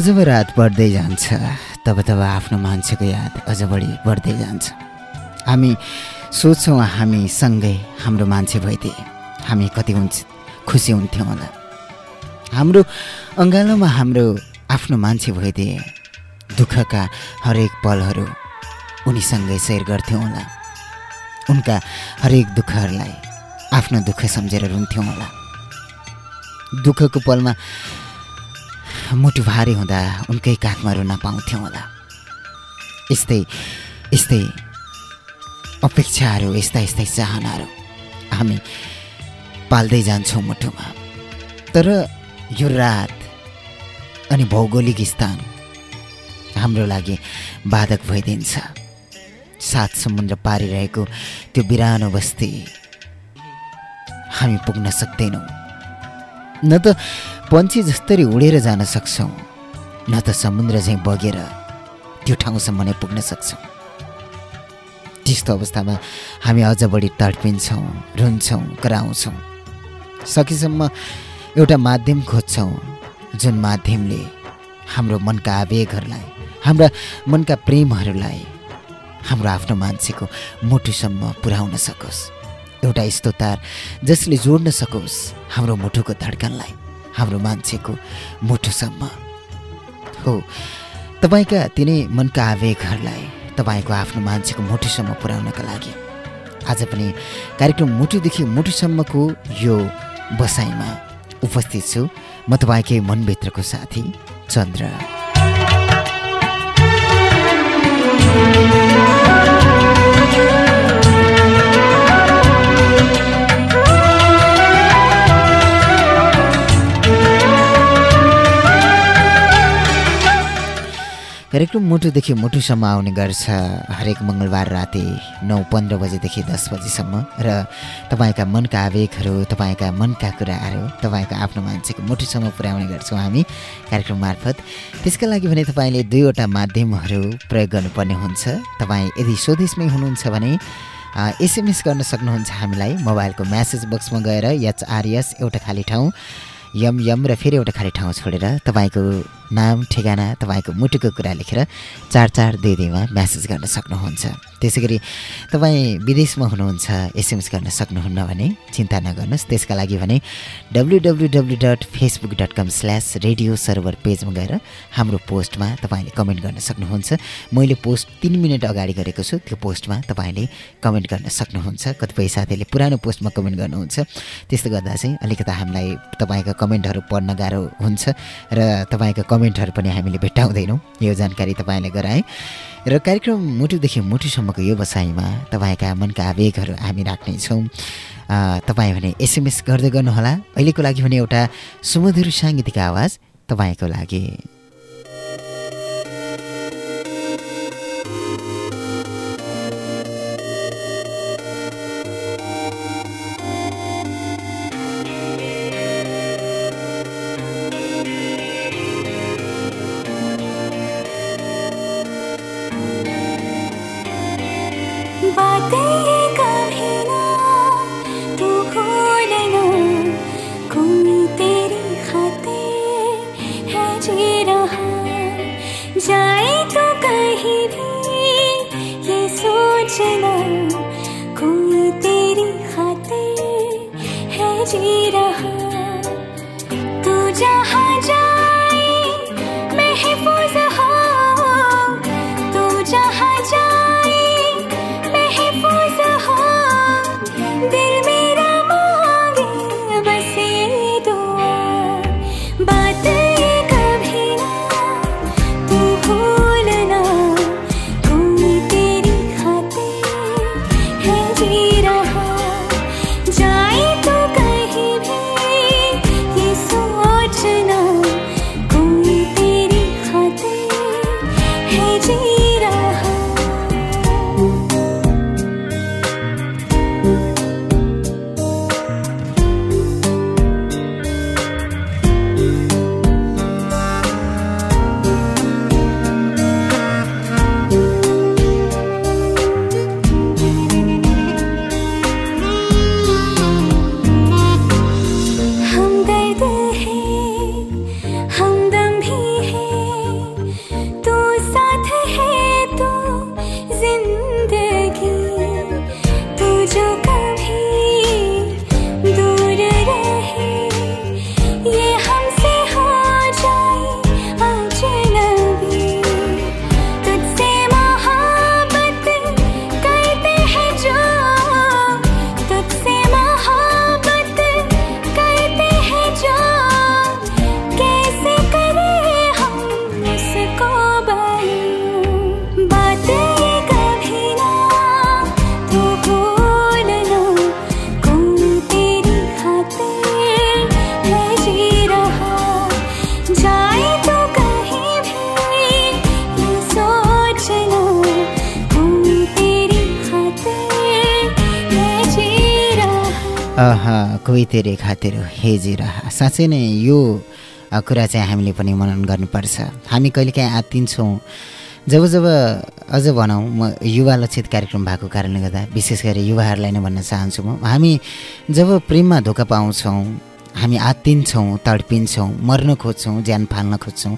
जब रात बढ्दै जान्छ। तब तब आफ्नो मान्छेको याद अझ बढी बढ्दै जान्छ। हामी सोच्छौँ हामी सँगै हाम्रो मान्छे भइदिए हामी कति हुन्छ खुसी हुन्थ्यौँ होला। हाम्रो अँगालोमा हाम्रो आफ्नो मान्छे भइदिए दुःखका हरेक पलहरू उनीसँगै सेयर गर्थ्यौँ होला। उनका हरेक दुःखहरूलाई आफ्नो दुःख सम्झेर रुन्थ्यौँ होला। दुःखको पलमा मुटु भारी हुँदा उनकै काखमा रुन पाउँथ्यौँ होला। यस्तै यस्तै अपेक्षाहरू यस्ता यस्तै चाहनाहरू हामी पाल्दै जान्छौँ मुटुमा तर यो रात अनि भौगोलिक स्थान हाम्रो लागि बाधक भइदिन्छ। सात समुद्र पारिरहेको त्यो बिरानो बस्ती हामी पुग्न सक्दैनौँ। न त पन्छी जस्तरी उडेर जान सक्छौँ। न त समुद्र चाहिँ बगेर त्यो ठाउँसम्म नै पुग्न सक्छौँ। त्यस्तो अवस्थामा हामी अझ बढी तडपिन्छौँ रुन्छौँ कराउँछौँ। सकेसम्म एउटा माध्यम खोज्छौँ जुन माध्यमले हाम्रो मनका आवेगहरूलाई हाम्रा मनका प्रेमहरूलाई हाम्रो आफ्नो मान्छेको मुटुसम्म पुर्याउन सकोस्। एउटा यस्तो तार जसले जोड्न सकोस् हाम्रो मुटुको धड्कनलाई। हाम्रो मान्छेको मुटुसम्म। हो। तपाईँका तिनै मनका आवेगहरूलाई तपाईँको आफ्नो मान्छेको मुटुसम्म पुर्याउनका लागि। आज पनि कार्यक्रम मुटुदेखि मुटुसम्मको यो बसाइमा उपस्थित छु म तपाईँकै मनभित्रको साथी चन्द्र। कार्यक्रम मुटुदेखि मुटुसम्म आउने गर्छ हरेक मङ्गलबार राति नौ पन्ध्र बजेदेखि दस बजीसम्म र तपाईँका मनका आवेगहरू तपाईँका मनका कुराहरू तपाईँको आफ्नो मान्छेको मुटुसम्म पुर्याउने गर्छौँ हामी कार्यक्रम मार्फत। त्यसका लागि भने तपाईँले दुईवटा माध्यमहरू प्रयोग गर्नुपर्ने हुन्छ। तपाईँ यदि स्वदेशमै हुनुहुन्छ भने एसएमएस गर्न सक्नुहुन्छ हामीलाई। मोबाइलको म्यासेज बक्समा गएर एचआरएस एउटा खाली ठाउँ यम यम र फेरि एउटा खाली ठाउँ छोडेर तपाईँको नाम ठेगाना तपाईँको मुटुको कुरा लेखेर चार चार दुई दुईमा म्यासेज गर्न सक्नुहुन्छ। त्यसै गरी तपाईँ विदेशमा हुनुहुन्छ एसएमएस गर्न सक्नुहुन्न भने चिन्ता नगर्नुहोस्। त्यसका लागि भने W W W dot Facebook dot com slash radio server पेजमा गएर हाम्रो पोस्टमा तपाईँले कमेन्ट गर्न सक्नुहुन्छ। मैले पोस्ट तिन मिनट अगाडि गरेको छु। त्यो पोस्टमा तपाईँले कमेन्ट गर्न सक्नुहुन्छ। कतिपय साथीहरूले पुरानो पोस्टमा कमेन्ट गर्नुहुन्छ। त्यस्तो गर्दा चाहिँ अलिकति हामीलाई तपाईँका कमेन्टहरू पढ्न गाह्रो हुन्छ र तपाईँका कमेन्टहरू पनि हामीले भेट्टाउँदैनौँ। यो जानकारी तपाईँलाई गराएँ। र कार्यक्रम मुटुदेखि मुटुसम्मको यो बसाइमा तपाईँका मनका आवेगहरू हामी राख्नेछौँ। तपाईँ भने एसएमएस गर्दै गर्नुहोला। अहिलेको लागि भने एउटा सुमधुर साङ्गीतिक आवाज तपाईँको लागि। तेरे खातिर हेजेर साँच्चै नै यो कुरा चाहिँ हामीले पनि मनन गर्नुपर्छ। हामी कहिलेकाहीँ आत्तिन्छौँ जब जब अझ भनौँ म युवा लक्षित कार्यक्रम भएको कारणले गर्दा विशेष गरी युवाहरूलाई नै भन्न चाहन्छु म। हामी जब प्रेममा धोका पाउँछौँ हामी आत्तिन्छौँ तडपिन्छौँ मर्न खोज्छौँ ज्यान फाल्न खोज्छौँ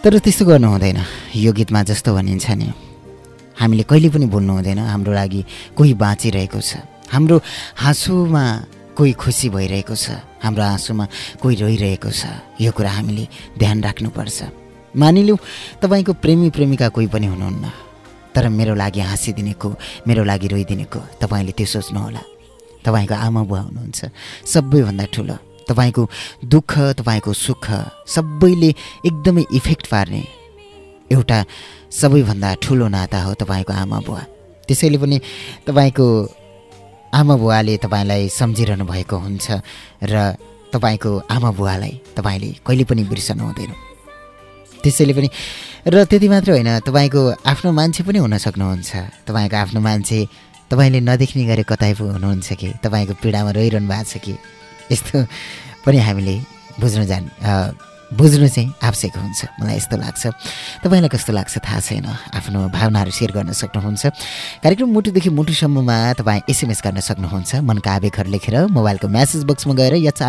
तर त्यस्तो गर्नु हुँदैन। यो गीतमा जस्तो भनिन्छ नि हामीले कहिले पनि भुल्नु हुँदैन हाम्रो लागि कोही बाँचिरहेको छ। हाम्रो हाँसोमा कोही खुसी भइरहेको छ हाम्रो आँसुमा कोही रोइरहेको छ यो कुरा हामीले ध्यान राख्नुपर्छ। मानिलिउँ तपाईँको प्रेमी प्रेमिका कोही पनि हुनुहुन्न तर मेरो लागि हाँसिदिने को मेरो लागि रोइदिने को तपाईँले त्यो सोच्नुहोला। तपाईँको आमा बुवा हुनुहुन्छ सबैभन्दा ठुलो। तपाईँको दुःख तपाईँको सुख सबैले एकदमै इफेक्ट पार्ने एउटा सबैभन्दा ठुलो नाता हो तपाईँको आमा बुवा। त्यसैले पनि तपाईँको आमा बुवाले तपाईँलाई सम्झिरहनु भएको हुन्छ र तपाईँको आमा बुवालाई तपाईँले कहिले पनि बिर्सनु हुँदैन। त्यसैले पनि र त्यति मात्र होइन तपाईँको आफ्नो मान्छे पनि हुन सक्नुहुन्छ। तपाईँको आफ्नो मान्छे तपाईँले नदेख्ने गरे कतै पो हुनुहुन्छ कि? तपाईँको पीडामा रोइरहनु भएको छ कि? यस्तो पनि हामीले बुझ्नु जान बुझ्नु चाहिँ आवश्यक हुन्छ। मलाई यस्तो लाग्छ। तपाईँलाई कस्तो लाग्छ? थाहा छैन। आफ्नो भावनाहरू सेयर गर्न सक्नुहुन्छ। कार्यक्रम मुटुदेखि मुटुसम्ममा तपाईँ एसएमएस गर्न सक्नुहुन्छ। मनका आवेगहरू लेखेर मोबाइलको म्यासेज बक्समा गएर यच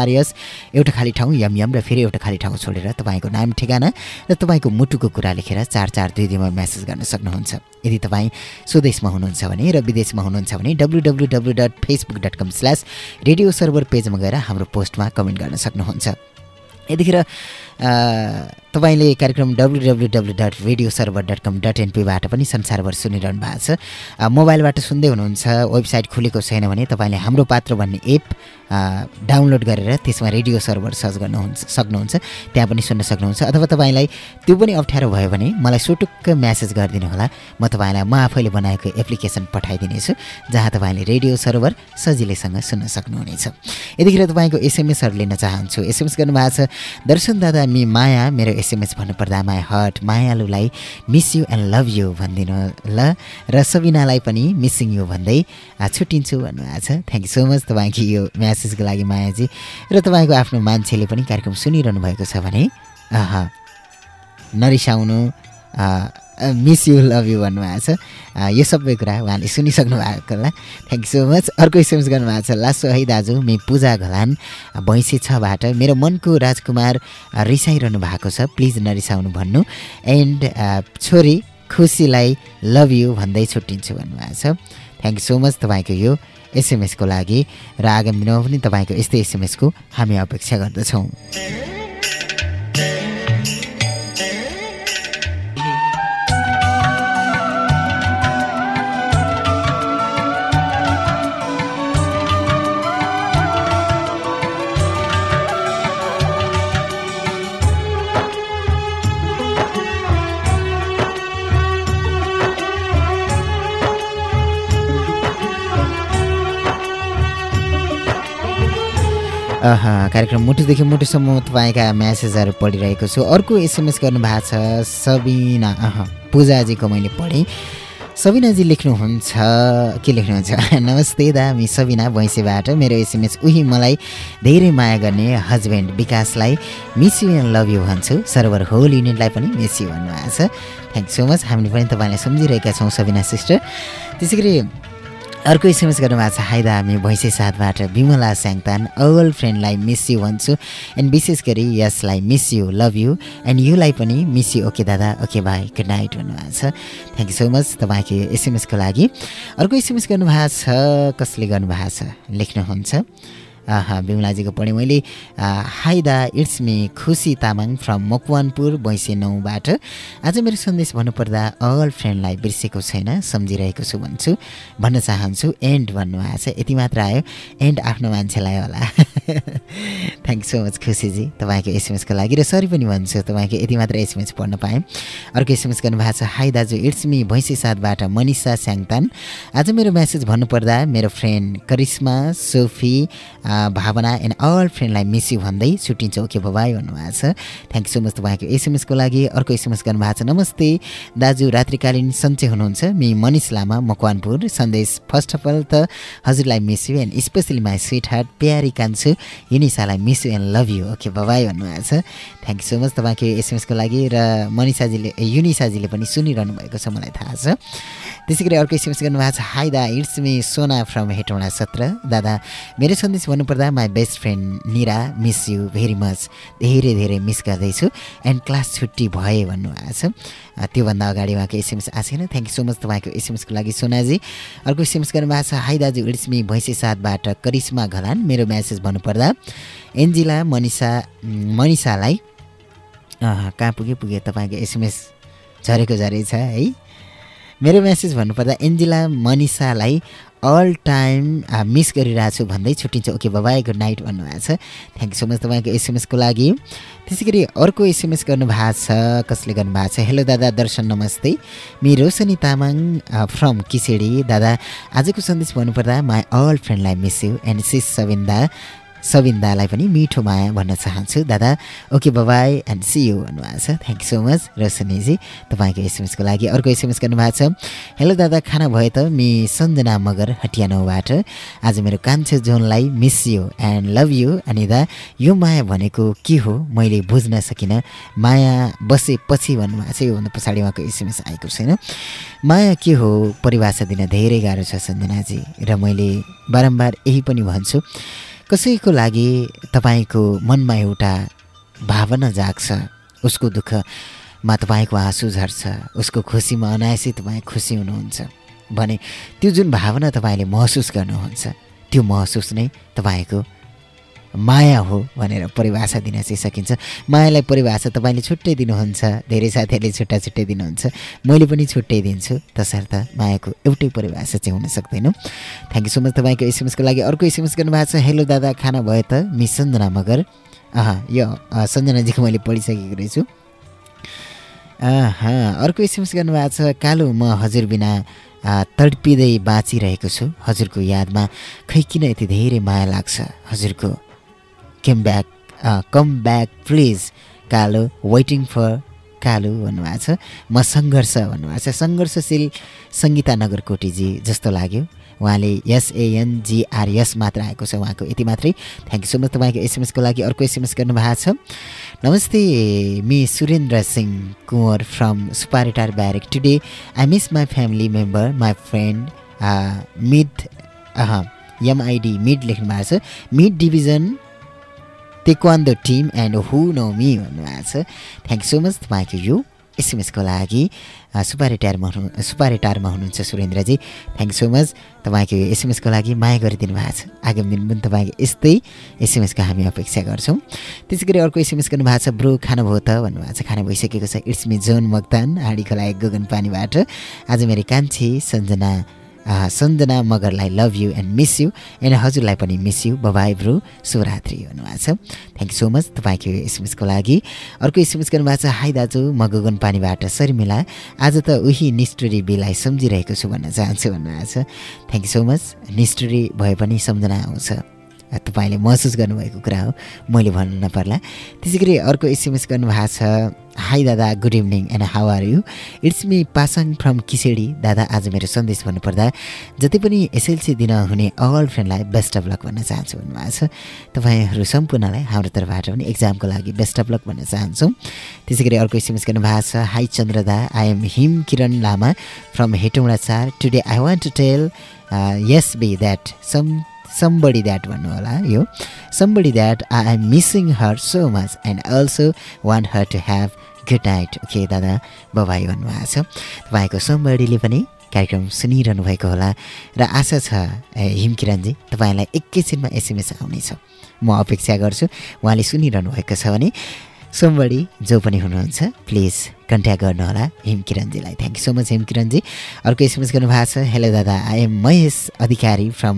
एउटा खाली ठाउँ यम यम र फेरि एउटा खाली ठाउँ छोडेर तपाईँको नाम ठेगाना र तपाईँको मुटुको कुरा लेखेर चार चार दुई दुईमा म्यासेज गर्न सक्नुहुन्छ। यदि तपाईँ स्वदेशमा हुनुहुन्छ भने र विदेशमा हुनुहुन्छ भने W W W dot Facebook dot com slash radio server पेजमा गएर हाम्रो पोस्टमा कमेन्ट गर्न सक्नुहुन्छ। यतिखेर 呃 तपाईँले कार्यक्रम W W W dot radio server dot com dot एनपीबाट पनि संसारभर सुनिरहनु भएको छ। मोबाइलबाट सुन्दै हुनुहुन्छ वेबसाइट खुलेको छैन भने तपाईँले हाम्रो पात्र भन्ने एप डाउनलोड गरेर त्यसमा रेडियो सर्भर सर्च गर्नुहुन्छ सक्नुहुन्छ त्यहाँ पनि सुन्न सक्नुहुन्छ। अथवा तपाईँलाई त्यो पनि अप्ठ्यारो भयो भने मलाई सुटुक्क म्यासेज गरिदिनु होला। म तपाईँलाई म आफैले बनाएको एप्लिकेसन पठाइदिनेछु जहाँ तपाईँले रेडियो सर्भर सजिलैसँग सुन्न सक्नुहुनेछ। यतिखेर तपाईँको एसएमएसहरू लिन चाहन्छु। एसएमएस गर्नुभएको छ दर्शन दादा मि माया मेरो एसएमएस भन्नुपर्दा my heart मायालुलाई miss you and love you भनिदिनु ल। र सबिनालाई पनि मिसिङ यु भन्दै छुट्टिन्छु भन्नुभएको छ। थ्याङ्क यू सो मच तपाईँको यो म्यासेजको लागि मायाजी। र तपाईँको आफ्नो मान्छेले पनि कार्यक्रम सुनिरहनु भएको छ भने आह नरिसाउनु मिस यु लभ यु भन्नुभएको छ. यो सबै कुरा उहाँले सुनिसक्नु भएकोलाई थ्याङ्क यू सो मच अर्को एसएमएस गर्नुभएको छ लासो है दाजु मे पूजा घलान भैँसे छबाट मेरो मनको राजकुमार रिसाइरहनु भएको छ। प्लिज नरिसाउनु भन्नु। एन्ड छोरी खुसीलाई लभ यु भन्दै छुट्टिन्छु भन्नुभएको छ। थ्याङ्क सो मच तपाईँको यो एसएमएसको लागि। र आगामी दिनमा पनि तपाईँको यस्तै एसएमएसको हामी अपेक्षा गर्दछौँ। कार्यक्रम मुटुदेखि मुटुसम्म तपाईँका म्यासेजहरू पढिरहेको छु। अर्को एसएमएस गर्नुभएको छ सबिना। अह पूजाजीको मैले पढेँ। सबिनाजी लेख्नुहुन्छ। के लेख्नुहुन्छ? नमस्ते दा मि सबिना भैँसेबाट। मेरो एसएमएस उही मलाई धेरै माया गर्ने हस्बेन्ड विकासलाई miss you and love you भन्छु। सर्भर होल युनिटलाई पनि मिस यु भन्नुभएको छ। थ्याङ्क सो मच हामीले पनि तपाईँलाई सम्झिरहेका छौँ सबिना सिस्टर त्यसै गरी अर्को एसएमएस गर्नुभएको छ हाइदा हामी भैँसे साथबाट विमला स्याङतान अल फ्रेन्डलाई मिस यु भन्छु एन्ड विशेष गरी यसलाई miss you love you and युलाई पनि मिस यु ओके दादा ओके भाइ गुड नाइट भन्नुभएको छ। थ्याङ्क यू सो मच तपाईँको एसएमएसको लागि। अर्को एसएमएस गर्नुभएको छ कसले गर्नुभएको छ लेख्नुहुन्छ। बिमलाजीको पढेँ मैले। हाई दा इट्स मी खुसी तामाङ फ्रम मकवानपुर बैसे नौबाट आज मेरो सन्देश भन्नुपर्दा अल फ्रेन्डलाई बिर्सेको छैन सम्झिरहेको छु भन्छु भन्न चाहन्छु एन्ड भन्नुभएको छ। यति मात्र आयो। एन्ड आफ्नो मान्छेलाई होला। थ्याङ्क सो मच खुसीजी तपाईँको एसएमएसको लागि र सरी पनि भन्छु तपाईँको यति मात्र एसएमएस पढ्न पाएँ। अर्को एसएमएस गर्नुभएको छ हाई दाजु इट्स मी भैँसी साथबाट मनिषा स्याङतान। आज मेरो म्यासेज भन्नुपर्दा मेरो friend Karishma Sophie Bhawana and all फ्रेन्डलाई miss you भन्दै छुट्टिन्छ ओके बबाई भन्नुभएको छ। थ्याङ्क सो मच तपाईँको एसएमएसको लागि। अर्को एसएमएस गर्नुभएको छ नमस्ते दाजु रात्रिकालीन सन्चै हुनुहुन्छ। मि मनिष लामा मकवानपुर। सन्देश फर्स्ट अफ अल त हजुरलाई miss you and specially my sweet heart प्यारी कान्छु। युनिसालाई miss you and love you okay bye bye भन्नुभएको छ। थ्याङ्क यू सो मच तपाईँको एसएमएसको लागि र मनिषाजीले युनिसाजीले पनि सुनिरहनु भएको छ मलाई थाहा छ। त्यसै गरी अर्को एसएमएस गर्नुभएको छ हाई दा it's me Sona from Hetauda सत्र। दादा मेरो सन्देश भन्नुपर्दा my best friend Nira miss you very much धेरै धेरै मिस गर्दैछु। एन्ड क्लास छुट्टी भए भन्नुभएको छ। त्योभन्दा अगाडि उहाँको एसएमएस आएको छैन। थ्याङ्क यू सो मच तपाईँको एसएमएसको लागि सोनाजी। अर्को एसएमएस गर्नुभएको छ हाई दाजु इट्स मी भैँसे साथबाट करिश्मा घलान मेरो म्यासेज भन्नुपर्दा एन्जिला मनिषा मनिषालाई कहाँ पुगे पुगे तपाईँको एसएमएस झरेको झरेछ है? मेरो म्यासेज भन्नुपर्दा एन्जिला मनिषालाई अल टाइम मिस गरिरहेको छु भन्दै छुट्टिन्छ। Okay bye bye good night भन्नुभएको छ। थ्याङ्क यू सो मच तपाईँको एसएमएसको लागि। त्यसै गरी अर्को एसएमएस गर्नुभएको छ कसले गर्नुभएको छ? हेलो दादा दर्शन नमस्ते। Me Roshani Tamang from Kisedi. दादा आजको सन्देश भन्नुपर्दा my all फ्रेन्डलाई miss you and sis Sabinda Sabin दालाई पनि मिठो माया भन्न चाहन्छु। दादा okay bye bye and see you भन्नुभएको छ। थ्याङ्क यू सो मच रोशनीजी तपाईँको एसएमएसको लागि अर्को एसएमएस गर्नुभएको छ। हेलो दादा खाना भयो त मि सञ्जना मगर हटियानौबाट। आज मेरो कान्छे जोनलाई miss you and love you अनि दा यो माया भनेको के हो? मैले बुझ्न सकिनँ। माया बसेपछि भन्नुभएको छ। योभन्दा पछाडि उहाँको एसएमएस आएको छैन। माया के हो? परिभाषा दिन धेरै गाह्रो छ सञ्जनाजी र मैले बारम्बार यही पनि भन्छु। कसैको लागि तपाईँको मनमा एउटा भावना जाग्छ उसको दुःखमा तपाईँको आँसु झर्छ उसको खुसीमा अनायासै तपाईँ खुसी हुनुहुन्छ भने त्यो जुन भावना तपाईँले महसुस गर्नुहुन्छ त्यो महसुस नै तपाईँको माया हो भनेर परिभाषा दिन चाहिँ सकिन्छ। मायालाई परिभाषा तपाईँले छुट्टै दिनुहुन्छ धेरै साथीहरूले छुट्टा छुट्टै दिनुहुन्छ मैले पनि छुट्टै दिन्छु। तसर्थ मायाको एउटै परिभाषा चाहिँ हुन सक्दैन। थ्याङ्क यू सो मच तपाईँको एसएमएसको लागि। अर्को एसएमएस गर्नुभएको छ हेलो दादा खाना भयो त? मिस सञ्जना मगर? अह यो सञ्जनाजीको मैले पढिसकेको रहेछु। अर्को एसएमएस गर्नुभएको छ कालो म हजुर बिना तडपिँदै बाँचिरहेको छु हजुरको यादमा। खै किन यति धेरै माया लाग्छ हजुरको? Came back come back please कालो वेटिङ फर कालु भन्नुभएको छ. म सङ्घर्ष भन्नुभएको छ। सङ्घर्षशील सङ्गीता नगरकोटीजी जस्तो लाग्यो। उहाँले एसएएनजिआरएस मात्र आएको छ। उहाँको यति मात्रै। थ्याङ्क यू सो मच तपाईँको एसएमएसको लागि अर्को एसएमएस गर्नुभएको छ। नमस्ते me Surendra Singh Kunwar from Suparitar barrack. Today I miss my family member my friend mid MID mid लेख्नु भएको छ। Mid division taekwondo team and who know me भन्नुभएको छ. थ्याङ्क सो मच तपाईँको यो एसएमएसको लागि सुपारी टायरमा हुनु सुपारी टारमा हुनुहुन्छ सुरेन्द्रजी. थ्याङ्क सो मच तपाईँको यो एसएमएसको लागि माया गरिदिनु भएको छ. आगामी दिन पनि तपाईँको यस्तै एसएमएसको हामी अपेक्षा गर्छौँ. त्यसै गरी अर्को एसएमएस गर्नुभएको छ ब्रो खानुभयो त भन्नुभएको छ. खाना भइसकेको छ. It's me John Maktan Handi Khola Gagan पानीबाट आज मेरो कान्छी Sanjana Sanjana मगरलाई love you and miss you and हजुरलाई पनि मिस यु बबाई ब्रु. शुभरात्रि भन्नुभएको छ। थ्याङ्क यू सो मच तपाईँको एसएमएसको लागि। अर्को एसएमएस गर्नुभएको छ। हाई दाजु। म गगन पानीबाट शर्मिला। आज त उही निष्ठुरी बिलाई सम्झिरहेको छु भन्न चाहन्छु भन्नुभएको छ। थ्याङ्क यू सो मच निष्ठुरी भए पनि सम्झना आउँछ। तपाईँले महसुस गर्नुभएको कुरा हो। मैले भन्नु नपर्ला। त्यसै गरी अर्को एसएमएस गर्नुभएको छ हाई दादा good evening and how are you it's me Pasang from Kisedi दादा आज मेरो सन्देश भन्नुपर्दा जति पनि एसएलसी दिन हुने अल फ्रेन्डलाई बेस्ट अफ लक भन्न चाहन्छु भन्नुभएको छ। तपाईँहरू सम्पूर्णलाई हाम्रो तर्फबाट पनि एक्जामको लागि बेस्ट अफ लक भन्न चाहन्छौँ। त्यसै गरी अर्को एसएमएस गर्नुभएको छ hi चन्द्रदा I am Him Kiran Lama from Hetauda चार today I want to tell yes be that some somebody that भन्नु होला यो somebody that I am missing her so much and also want her to have good night okay दादा bye bye भन्नुभएको छ तपाईँको सोमबारीले पनि कार्यक्रम सुनिरहनु भएको होला र आशा छ हिमकिरणजी तपाईँलाई एकैछिनमा एसएमएस आउनेछ। म अपेक्षा गर्छु उहाँले सुनिरहनु भएको छ भने सोमबारी जो पनि हुनुहुन्छ प्लिज कन्ट्याक्ट गर्नुहोला हिमकिरणजीलाई थ्याङ्क यू सो मच हिमकिरणजी अर्को एसएमएस गर्नुभएको छ हेलो दादा I am Mahesh Adhikari from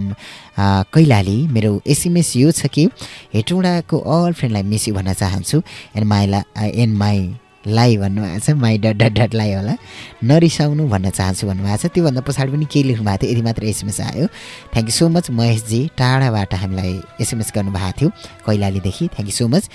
Kailali. मेरो एसएमएस यो छ कि हेटौँडाको अल फ्रेन्डलाई मिस यु भन्न चाहन्छु। एन्ड माई ला एन्ड माई लाई भन्नुभएको छ माई डट डट डट लाई होला। नरिसाउनु भन्न चाहन्छु भन्नुभएको छ। त्योभन्दा पछाडि पनि के लेख्नु भएको थियो यति मात्र एसएमएस आयो। थ्याङ्क यू सो मच महेशजी। टाढाबाट हामीलाई एसएमएस गर्नुभएको थियो कैलालीदेखि। थ्याङ्क यू सो मच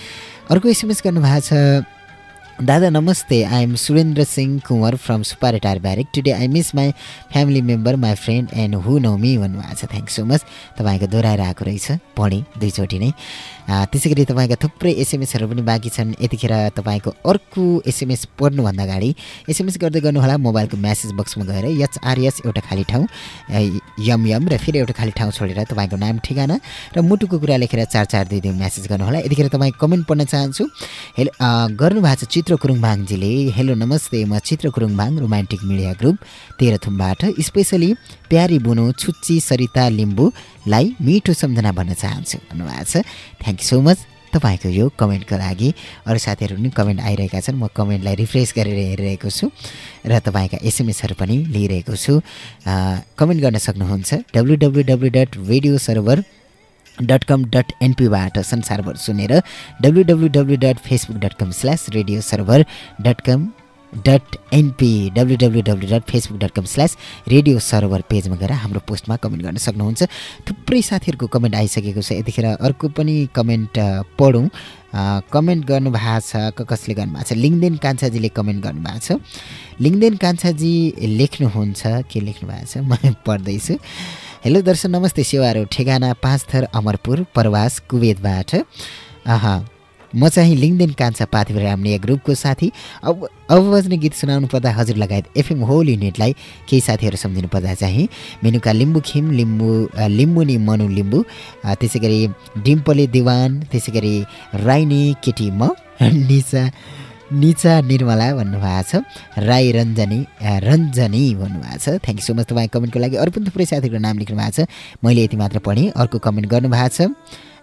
अर्को एसएमएस गर्नुभएको छ। दादा नमस्ते। I am Surendra Singh Kunwar from Suparetar barrack today I miss my family member my friend and who know me भन्नुभएको छ। थ्याङ्क सो मच तपाईँको दोहोऱ्याएर आएको रहेछ। पढेँ दुईचोटि नै। त्यसै गरी तपाईँका थुप्रै एसएमएसहरू पनि बाँकी छन्। यतिखेर तपाईँको अर्को एसएमएस पढ्नुभन्दा अगाडि एसएमएस गर्दै गर्नुहोला मोबाइलको म्यासेज बक्समा गएर एचआरएस एउटा खाली ठाउँ यम यम र फेरि एउटा खाली ठाउँ छोडेर तपाईँको नाम ठेगाना र मुटुको कुरा लेखेर चार चार दुई दुई म्यासेज गर्नुहोला। यतिखेर तपाईँ कमेन्ट पढ्न चाहन्छु। हेलो गर्नुभएको छ चित्र कुरुङबाङजीले हेलो नमस्ते। म Chitra Kurungbang romantic media group तेह्रथुमबाट। Specially प्यारी बुनु छुच्ची सरिता लिम्बूलाई मिठो सम्झना भन्न चाहन्छु। भन्नुभएको छ यू सो मच तपाईँको यो कमेन्टको लागि अरू साथीहरू पनि कमेन्ट आइरहेका छन्। म कमेन्टलाई रिफ्रेस गरेर हेरिरहेको छु र तपाईँका एसएमएसहरू पनि लिइरहेको छु। कमेन्ट गर्न सक्नुहुन्छ। W W W dot radio server dot com dot एनपीबाट संसारभर सुनेर W W W dot Facebook dot com slash radio server dot com dot NP W W W dot Facebook dot com slash radio server पेजमा गएर हाम्रो पोस्टमा comment गर्न सक्नुहुन्छ। थुप्रै साथीहरूको कमेन्ट आइसकेको छ यतिखेर अर्को पनि कमेन्ट पढौँ। कमेन्ट गर्नुभएको छ कसले गर्नुभएको छ? लिङ्गदेन कान्छाजीले कमेन्ट गर्नुभएको छ। लिङ्गदेन कान्छाजी लेख्नुहुन्छ के लेख्नु भएको छ? म पढ्दैछु। हेलो दर्शन नमस्ते सेवाहरू ठेगाना पाँच थर अमरपुर प्रवास कुवेतबाट। म चाहिँ लिङ्गदेन कान्छा पाथिभर रामनिया ग्रुपको साथी। अब अब बज्ने गीत सुनाउनु पर्दा हजुर लगायत एफएम होल युनिटलाई केही साथीहरू सम्झिनु पर्दा चाहिँ मेनुका लिम्बू खिम लिम्बू लिम्बुनी मनु लिम्बू त्यसै गरी डिम्पले दिवान त्यसै गरी राइनी केटी म निचा निचा निर्मला भन्नुभएको छ राई रञ्जनी रञ्जनी भन्नुभएको छ। थ्याङ्क यू सो मच तपाईँ कमेन्टको लागि अरू पनि थुप्रै साथीहरूको नाम लेख्नु भएको छ। मैले यति मात्र पढेँ अर्को कमेन्ट गर्नुभएको छ।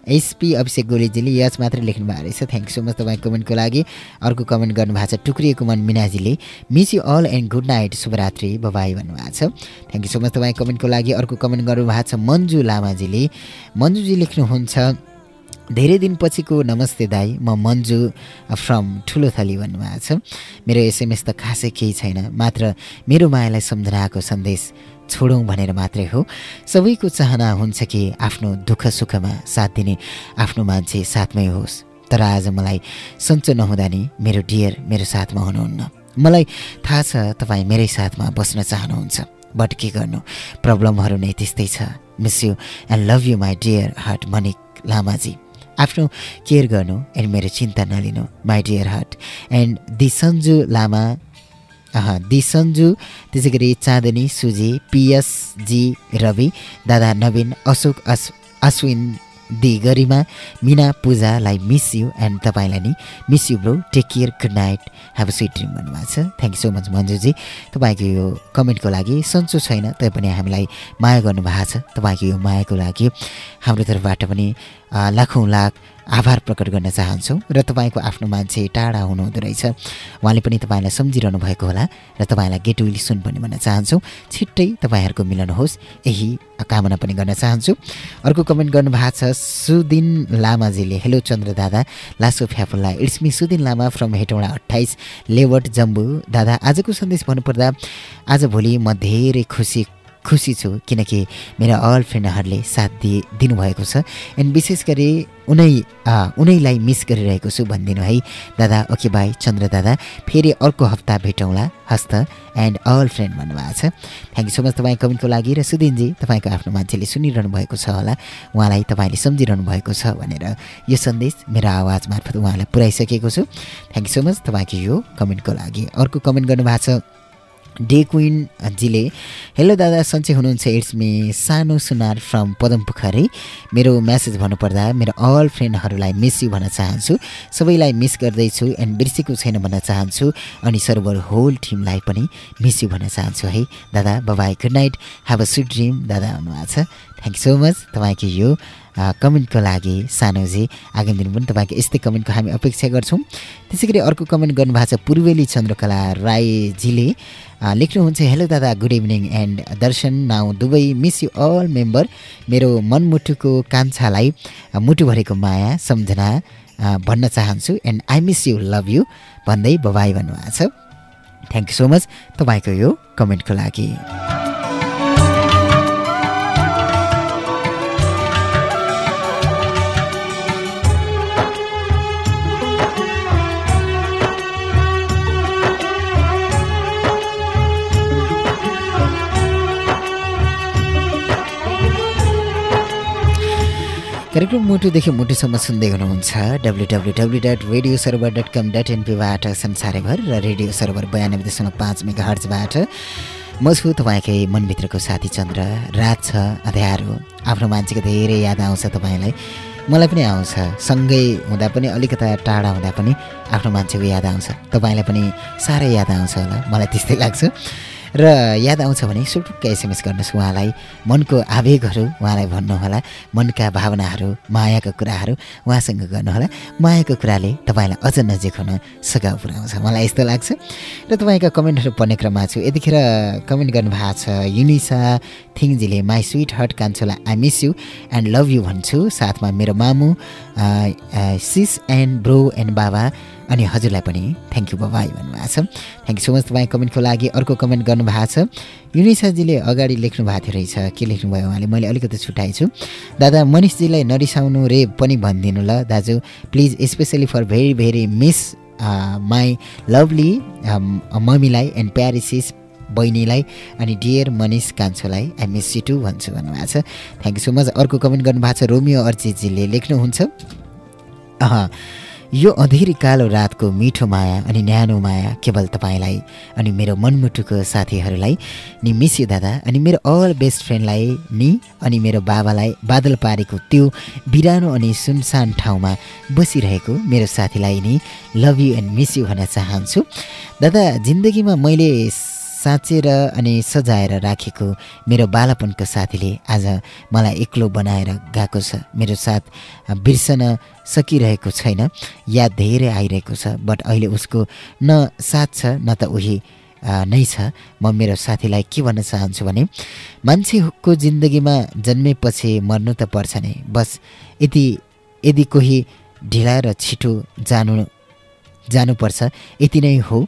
एसपी अभिषेक गोलीजीले यस मात्रै लेख्नु भएको रहेछ। थ्याङ्क सो मच तपाईँ कमेन्टको लागि। अर्को कमेन्ट गर्नुभएको छ टुक्रिएको मन मिनाजीले। Miss you all and good night शुभरात्रि बबाई भन्नुभएको छ। थ्याङ्क यू सो मच तपाईँ कमेन्टको लागि। अर्को कमेन्ट गर्नुभएको छ मन्जु लामाजीले। मन्जुजी लेख्नुहुन्छ धेरै दिनपछिको नमस्ते दाई म मन्जु फ्रम ठुलो थली भन्नुभएको छ। मेरो एसएमएस त खासै केही छैन मात्र मेरो मायालाई सम्झनाको सन्देश छोडौँ भनेर मात्रै हो। सबैको चाहना हुन्छ कि आफ्नो दुःख सुखमा साथ दिने आफ्नो मान्छे साथमै होस्। तर आज मलाई सन्चो नहुँदा नि मेरो डियर मेरो साथमा हुनुहुन्न। मलाई थाहा छ तपाईँ मेरै साथमा बस्न चाहनुहुन्छ। बट के गर्नु? प्रब्लमहरू नै त्यस्तै छ। Miss you and love you my dear heart Manik लामाजी। आफ्नो केयर गर्नु एन्ड मेरो चिन्ता नलिनु माई डियर हार्ट एन्ड दि सन्जु लामा दि सन्जु त्यसै गरी चाँदनी सुजी पिएसजी रवि दादा नवीन अशोक अस अश्विन दि गरिमा मिना पूजालाई मिस यु एन्ड तपाईँलाई नि miss you bro take care good night have a sweet dream भन्नुभएको छ थ्याङ्क यू सो मच मन्जुजी तपाईँको यो कमेन्टको लागि सन्चो छैन तैपनि हामीलाई माया गर्नुभएको छ। तपाईँको यो मायाको लागि हाम्रो तर्फबाट पनि लाखौँ लाख आभार प्रकट गर्न चाहन्छौँ र तपाईँको आफ्नो मान्छे टाढा हुनुहुँदो रहेछ। उहाँले पनि तपाईँलाई सम्झिरहनु भएको होला र तपाईँलाई गेट विल सुन पनि भन्न चाहन्छौँ। छिट्टै तपाईँहरूको मिलन होस् यही कामना पनि गर्न चाहन्छु। अर्को कमेन्ट गर्नुभएको छ सुदिन लामाजीले हेलो चन्द्र दादा लासो फ्याफुल्ला it's me Sudin Lama from Hetauda अट्ठाइस लेवट जम्बू। दादा आजको सन्देश भन्नुपर्दा आजभोलि म धेरै खुसी खुसी छु किनकि मेरा अल फ्रेन्डहरूले साथ दिए दिनुभएको छ। एन्ड विशेष गरी उनै उनैलाई मिस गरिरहेको छु भनिदिनु है। दादा ओके भाइ चन्द्र दादा। फेरि अर्को हप्ता भेटौँला हस्त एन्ड अल फ्रेन्ड भन्नुभएको छ। थ्याङ्क यू सो मच तपाईँ कमेन्टको लागि र सुदिनजी तपाईँको आफ्नो मान्छेले सुनिरहनु भएको छ होला। उहाँलाई तपाईँले सम्झिरहनु भएको छ भनेर यो सन्देश मेरो आवाज मार्फत उहाँलाई पुऱ्याइसकेको छु। थ्याङ्क यू सो मच तपाईँको यो कमेन्टको लागि। अर्को कमेन्ट गर्नुभएको छ। डे क्विनजीले हेलो दादा सन्चै हुनुहुन्छ? इट्स मी सानो सुनार फ्रम पदमपोखरी। मेरो म्यासेज भन्नुपर्दा मेरो अल फ्रेन्डहरूलाई मिस यु भन्न चाहन्छु। सबैलाई मिस गर्दैछु एन्ड बिर्सेको छैन भन्न चाहन्छु। अनि सर्भर होल टिमलाई पनि मिस यु भन्न चाहन्छु है। दादा bye bye good night. Have a sweet dream दादा भन्नुभएको छ। थ्याङ्क यू सो मच तपाईँको यो कमेन्टको लागि सानोजी आगामी दिन पनि तपाईँको यस्तै कमेन्टको हामी अपेक्षा गर्छौँ। त्यसै गरी अर्को कमेन्ट गर्नुभएको छ पूर्वेली चन्द्रकला राईजीले लेख्नुहुन्छ हेलो दादा good evening and Darshan now दुवै मिस यु अल मेम्बर मेरो मनमुटुको कान्छालाई मुटुभरिको माया सम्झना भन्न चाहन्छु and I miss you love you भन्दै बबाई भन्नुभएको छ। थ्याङ्क यू सो मच तपाईँको यो कमेन्टको लागि। कार्यक्रम मुटुदेखि मुटुसम्म सुन्दै हुनुहुन्छ W W W dot radio server dot com dot एनपीबाट संसारैभर र रेडियो सर्भर बयानब्बे दशमलव पाँच मेगा हर्चबाट म छु तपाईँकै मनभित्रको साथी चन्द्र। रात छ अँध्यारो। आफ्नो मान्छेको धेरै याद आउँछ तपाईँलाई। मलाई पनि आउँछ। सँगै हुँदा पनि अलिकता टाढा हुँदा पनि आफ्नो मान्छेको याद आउँछ। तपाईँलाई पनि साह्रै याद आउँछ होला। मलाई त्यस्तै लाग्छ। र याद आउँछ भने सुटुक्क एसएमएस गर्नुहोस् उहाँलाई। मनको आवेगहरू उहाँलाई भन्नुहोला। मनका भावनाहरू मायाका कुराहरू उहाँसँग गर्नुहोला। मायाको कुराले तपाईँलाई अझ नजिक हुन सघाउ पुऱ्याउँछ। मलाई यस्तो लाग्छ। र तपाईँका कमेन्टहरू पढ्ने क्रममा छु। यतिखेर कमेन्ट गर्नुभएको छ युनिसा थिङजीले my sweet hurt कान्छोलाई I miss you and love you भन्छु। साथमा मेरो मामु सिस एन्ड ब्रो एन्ड बाबा अनि हजुरलाई पनि थ्याङ्क यू बाबाई भन्नुभएको छ। थ्याङ्क यू सो मच तपाईँ कमेन्टको लागि अर्को कमेन्ट गर्नुभएको छ। युनिसाजीले अगाडि लेख्नु भएको थियो रहेछ। के लेख्नुभयो उहाँले? मैले अलिकति छुट्याएछु दादा मनिषजीलाई नरिसाउनु रे पनि भनिदिनु ल। दाजु please specially for very very miss my lovely मम्मीलाई एन्ड प्यारिसिस बहिनीलाई अनि डियर मनिष कान्छोलाई आई मिस यु टु भन्छु भन्नुभएको छ। थ्याङ्क यू सो मच अर्को कमेन्ट गर्नुभएको छ रोमियो अर्जितजीले लेख्नुहुन्छ। यो अँधेरी कालो रातको मिठो माया अनि न्यानो माया केवल तपाईँलाई अनि मेरो मनमुटुको साथीहरूलाई नि मिस दादा अनि मेरो अल बेस्ट फ्रेन्डलाई नि अनि मेरो बाबालाई बादल पारेको त्यो बिरानो अनि सुनसान ठाउँमा बसिरहेको मेरो साथीलाई नि love you and miss you भन्न चाहन्छु। दादा जिन्दगीमा मैले साँचेर अनि सजाएर राखेको मेरो बालापनको साथीले आज मलाई एक्लो बनाएर गएको छ। मेरो साथ बिर्सन सकिरहेको छैन याद धेरै आइरहेको छ बट अहिले उसको न साथ छ न त उही नै छ। म मेरो साथीलाई के भन्न चाहन्छु भने मान्छेको जिन्दगीमा जन्मेपछि मर्नु त पर्छ नै। बस यदि यदि कोही ढिला र छिटो जानु जानुपर्छ यति नै हो।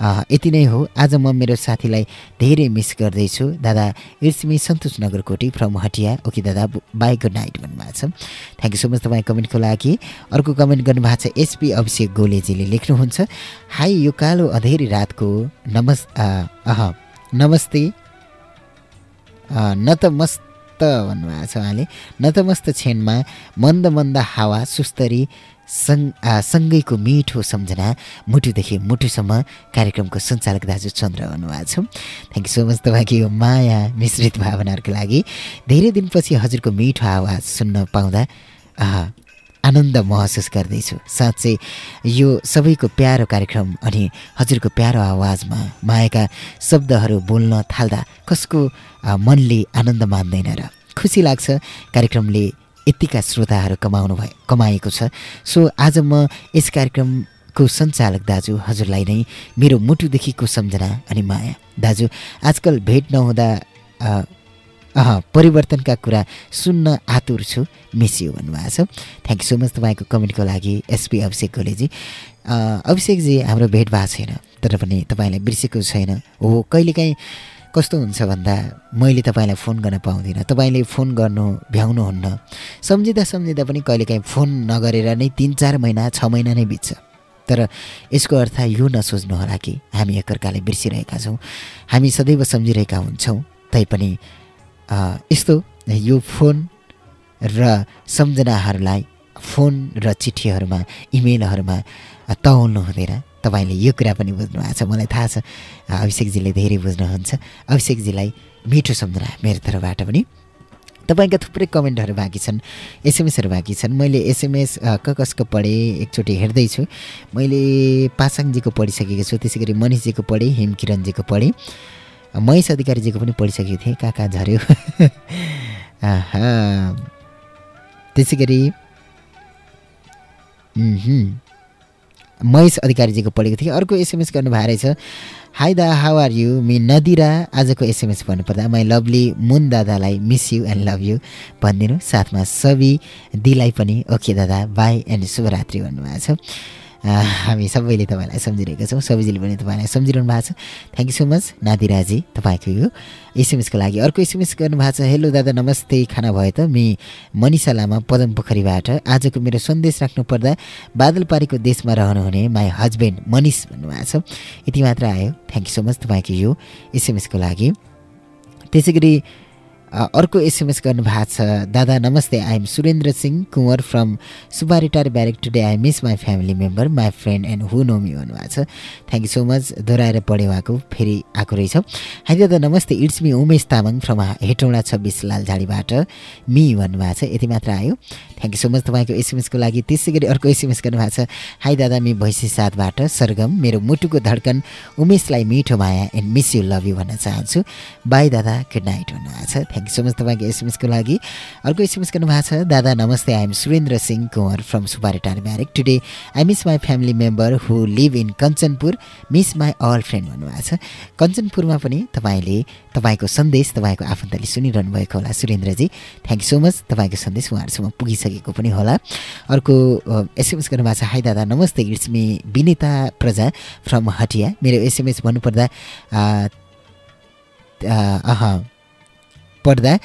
यति नै हो। आज म मेरो साथीलाई धेरै मिस गर्दैछु। दादा it's me Santosh Nagarkoti from Hatiya. Okay दादा बाई गुड नाइट भन्नुभएको छ। थ्याङ्क यू सो मच तपाईँ कमेन्टको लागि। अर्को कमेन्ट गर्नुभएको छ एसपी अभिषेक गोलेजीले लेख्नुहुन्छ हाई यो कालो अँधेरी रातको नमस् अह नमस्ते। न त मस्त भन्नुभएको छ उहाँले। न त मस्त छेनमा मन्द मन्द हावा सुस्तरी सँग सँगैको मिठो सम्झना मुटुदेखि मुटुसम्म कार्यक्रमको सञ्चालक दाजु चन्द्र भन्नुभएको छ। थ्याङ्क यू सो मच तपाईँको यो माया मिश्रित भावनाहरूको लागि। धेरै दिनपछि हजुरको मिठो आवाज सुन्न पाउँदा आनन्द महसुस गर्दैछु। साँच्चै यो सबैको प्यारो कार्यक्रम अनि हजुरको प्यारो आवाजमा मायाका शब्दहरू बोल्न थाल्दा कसको मनले आनन्द मान्दैन र खुसी लाग्छ कार्यक्रमले यतिका श्रोताहरू कमाउनु भयो कमाएको छ। सो आज म यस कार्यक्रमको सञ्चालक दाजु हजुरलाई नै मेरो मुटुदेखिको सम्झना अनि माया। दाजु आजकल भेट नहुँदा अह परिवर्तनका कुरा सुन्न आतुर छु। मिस यु भन्नुभएको छ। थ्याङ्क यू सो मच तपाईँको कमेन्टको लागि एसपी अभिषेक गोलेजी अभिषेकजी हाम्रो भेट भएको छैन तर पनि तपाईँलाई बिर्सेको छैन। हो कहिलेकाहीँ कस्तो हुन्छ भन्दा मैले तपाईँलाई फोन गर्न पाउँदिनँ। तपाईँले फोन गर्नु भ्याउनुहुन्न सम्झिँदा सम्झिँदा पनि कहिलेकाहीँ फोन नगरेर नै तिन चार महिना छ महिना नै बित्छ। तर यसको अर्थ यो नसोच्नु होला कि हामी एकअर्कालाई बिर्सिरहेका छौँ। हामी सदैव सम्झिरहेका हुन्छौँ। तैपनि यस्तो यो फोन र सम्झनाहरूलाई फोन र चिठीहरूमा इमेलहरूमा तौल्नु हुँदैन। तपाईँले यो कुरा पनि बुझ्नु भएको छ मलाई थाहा छ। अभिषेकजीले धेरै बुझ्नुहुन्छ। अभिषेकजीलाई मिठो सम्झना मेरो तर्फबाट पनि। तपाईँका थुप्रै कमेन्टहरू बाँकी छन् एसएमएसहरू बाँकी छन्। मैले एसएमएस क कसको पढेँ एकचोटि हेर्दैछु मैले पासाङजीको पढिसकेको छु त्यसै गरी मनिषजीको पढेँ हिमकिरणजीको पढेँ। महेश अधिकारीजीको पनि पढिसकेको थिएँ कहाँ कहाँ झऱ्यो त्यसै गरी महेश अधिकारीजीको पढेको थिएँ अर्को एसएमएस गर्नुभएको रहेछ हाई दा how are you me Nadira आजको एसएमएस भन्नुपर्दा माई लभली मुन दादालाई miss you and love you भनिदिनु। साथमा सबि दिलाई पनि ओके दादा बाई एन्ड शुभरात्रि भन्नुभएको छ। हामी सबैले तपाईँलाई सम्झिरहेका छौँ। सबैजीले पनि तपाईँलाई सम्झिरहनु भएको छ। थ्याङ्क यू सो मच नादिराजी तपाईँको यो एसएमएसको लागि। अर्को एसएमएस गर्नुभएको छ। हेलो दादा नमस्ते। खाना भयो त? मि मनिषा लामा पदम पोखरीबाट। आजको मेरो सन्देश राख्नुपर्दा बादलपारीको देशमा रहनुहुने माई हस्बेन्ड मनिष भन्नुभएको छ। यति मात्र आयो। थ्याङ्क यू सो मच तपाईँको यो एसएमएसको लागि। त्यसै गरी अर्को एसएमएस गर्नुभएको छ दादा नमस्ते I am Surendra Singh Kunwar from Subaritar barrack today I miss my family member my friend and who know me भन्नुभएको छ। थ्याङ्क यू सो मच दोहोऱ्याएर पढे उहाँको फेरि आएको रहेछ। हाई दादा नमस्ते it's me Umesh Tamang from Hetauda छब्बिस लालझाडीबाट मी भन्नुभएको छ। यति मात्र आयो। थ्याङ्क यू सो मच तपाईँको एसएमएसको लागि त्यसै गरी अर्को एसएमएस गर्नुभएको छ। हाई दादा मी भैँसी साथबाट सरगम मेरो मुटुको धड्कन उमेशलाई मिठो माया and miss you love you भन्न चाहन्छु। बाई दादा गुड नाइट भन्नुभएको छ। थ्याङ्क यू सो मच तपाईँको एसएमएसको लागि। अर्को एसएमएस गर्नुभएको छ दादा नमस्ते I am Surendra Singh Kunwar from Suparetar barrack today I miss my family member who live in Kanchanpur miss my all friend भन्नुभएको छ। कञ्चनपुरमा पनि तपाईँले तपाईँको सन्देश तपाईँको आफन्तले सुनिरहनु भएको होला सुरेन्द्रजी। थ्याङ्क यू सो मच तपाईँको सन्देश उहाँहरूसम्म पुगिसकेको पनि होला। अर्को एसएमएस गर्नुभएको छ हाई दादा नमस्ते इट्स मी विनिता प्रजा फ्रम हटिया। मेरो एसएमएस भन्नुपर्दा अह पढ्दा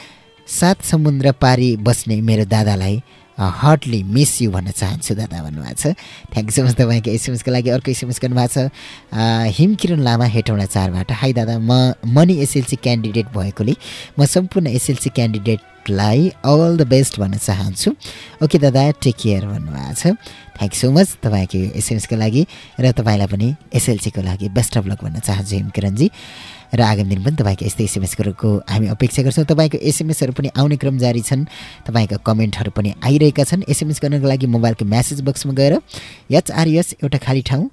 सात समुद्र पारी बस्ने मेरो दादालाई हर्टली मिस यु भन्न चाहन्छु दादा भन्नुभएको छ। थ्याङ्क यू सो मच तपाईँको एसएमएसको लागि अर्को एसएमएस गर्नुभएको छ। हिमकिरण लामा हेटौँडा चारबाट। हाई दादा म मनी एसएलसी क्यान्डिडेट भएकोले म सम्पूर्ण एसएलसी क्यान्डिडेटलाई अल द बेस्ट भन्न चाहन्छु। ओके दादा टेक केयर भन्नुभएको छ। थ्याङ्क यू सो मच तपाईँको एसएमएसको लागि र तपाईँलाई पनि एसएलसीको लागि बेस्ट अफ लक भन्न चाहन्छु हिमकिरणजी। र आगामी दिन पनि तपाईँको यस्तै एसएमएसहरूको हामी अपेक्षा गर्छौँ। तपाईँको एसएमएसहरू पनि आउने क्रम जारी छन्। तपाईँका कमेन्टहरू पनि आइरहेका छन्। एसएमएस गर्नको लागि मोबाइलको म्यासेज बक्समा गएर एचआरएस एउटा खाली ठाउँ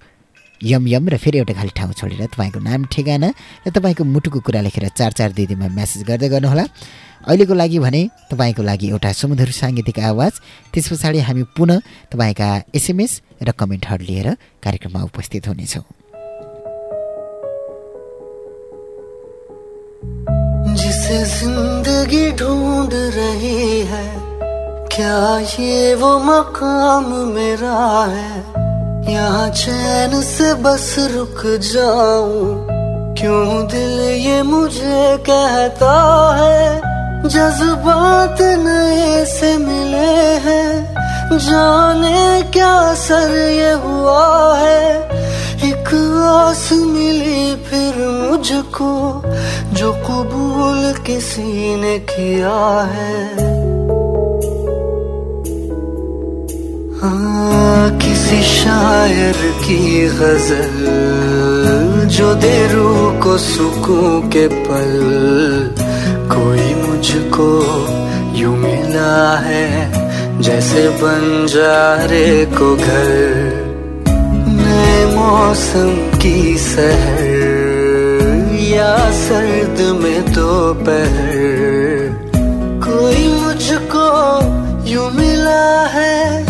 यम यम र फेरि एउटा खाली ठाउँ छोडेर तपाईँको नाम ठेगाना र तपाईँको मुटुको कुरा लेखेर चार चार दुई म्यासेज गर्दै गर्नुहोला। अहिलेको लागि भने तपाईँको लागि एउटा समुद्र साङ्गीतिक आवाज। त्यस पछाडि हामी पुनः तपाईँका एसएमएस र कमेन्टहरू लिएर कार्यक्रममा उपस्थित हुनेछौँ। जिसे ज़िंदगी ढूंढ रही है। क्या ये वो मकाम मेरा है? यहाँ चैन से बस रुक जाऊँ। क्यों दिल ये मुझे कहता है? जज्बात नए से मिले हैं। जाने क्या सर ये हुआ है? आस मिली फिर मुझको, जो कबूल किसी ने किया है। हाँ किसी शायर की गज़ल, जो दे रूह को सुकून के पल। कोई मुझको यू मिला है, जैसे बन जा बंजारे को घर। मौसम की सहर या सर्द में दोपहर। कोई मुझको यू मिला है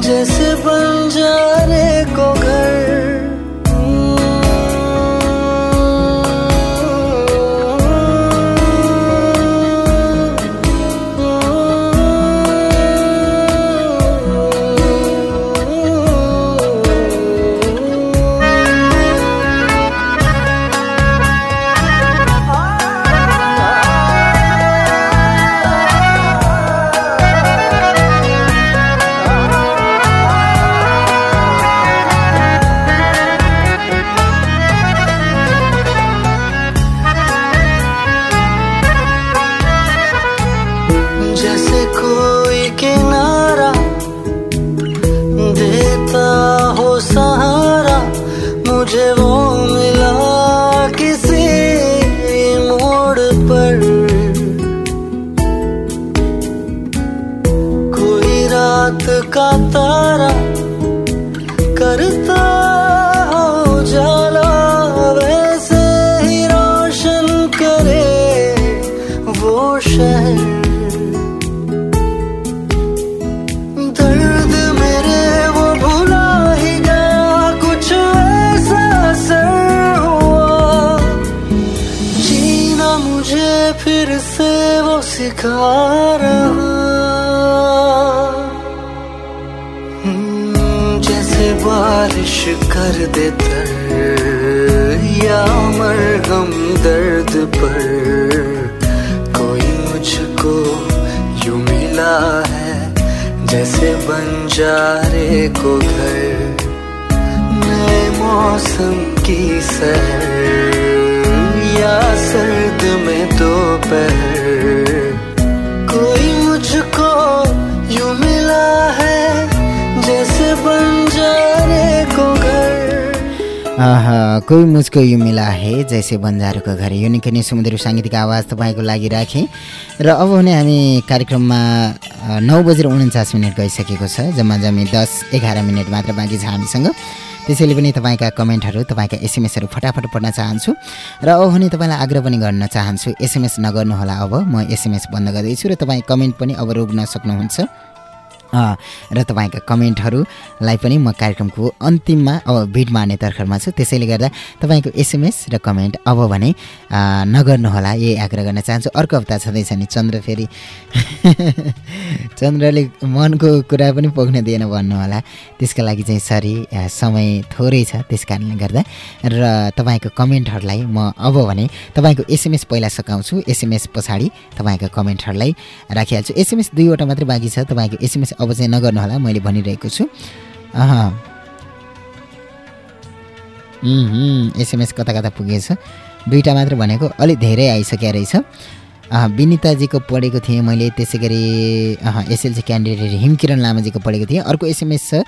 जैसे बन बंजारे को घर। कोही मुझको यो मिला है जैसे बन्जारको घर। यो निकै नै सुमधुर साङ्गीतिक आवाज तपाईँको लागि राखेँ। र अब भने हामी कार्यक्रममा नौ बजेर उन्चास मिनट गइसकेको छ। जम्मा जम्मी दस एघार मिनट मात्र बाँकी छ हामीसँग। त्यसैले पनि तपाईँका कमेन्टहरू तपाईँका एसएमएसहरू फटाफट पढ्न चाहन्छु। र अब भने तपाईँलाई आग्रह पनि गर्न चाहन्छु एसएमएस नगर्नुहोला अब। म एसएमएस बन्द गर्दैछु र तपाईँ कमेन्ट पनि अब रोक्न सक्नुहुन्छ। र तपाईँका कमेन्टहरूलाई पनि म कार्यक्रमको अन्तिममा अब भिड मार्ने तर्खरमा छु। त्यसैले गर्दा तपाईँको एसएमएस र कमेन्ट अब भने नगर्नुहोला। यही आग्रह गर्न चाहन्छु। अर्को हप्ता छँदैछ नि चन्द्र फेरि। चन्द्रले मनको कुरा पनि पोख्न दिएन भन्नुहोला। त्यसका लागि चाहिँ सरी समय थोरै छ त्यस कारणले गर्दा। र तपाईँको कमेन्टहरूलाई म अब भने तपाईँको एसएमएस पहिला सघाउँछु। एसएमएस पछाडि तपाईँका कमेन्टहरूलाई राखिहाल्छु। एसएमएस दुईवटा मात्रै बाँकी छ। तपाईँको एसएमएस अब चाहिँ नगर्नुहोला मैले भनिरहेको छु। एसएमएस कता कता पुगेछ? दुईवटा मात्र भनेको अलिक धेरै आइसकेको रहेछ। विनिताजीको पढेको थिएँ मैले त्यसै गरी एसएलसी क्यान्डिडेट हिमकिरण लामाजीको पढेको थिएँ। अर्को एसएमएस छ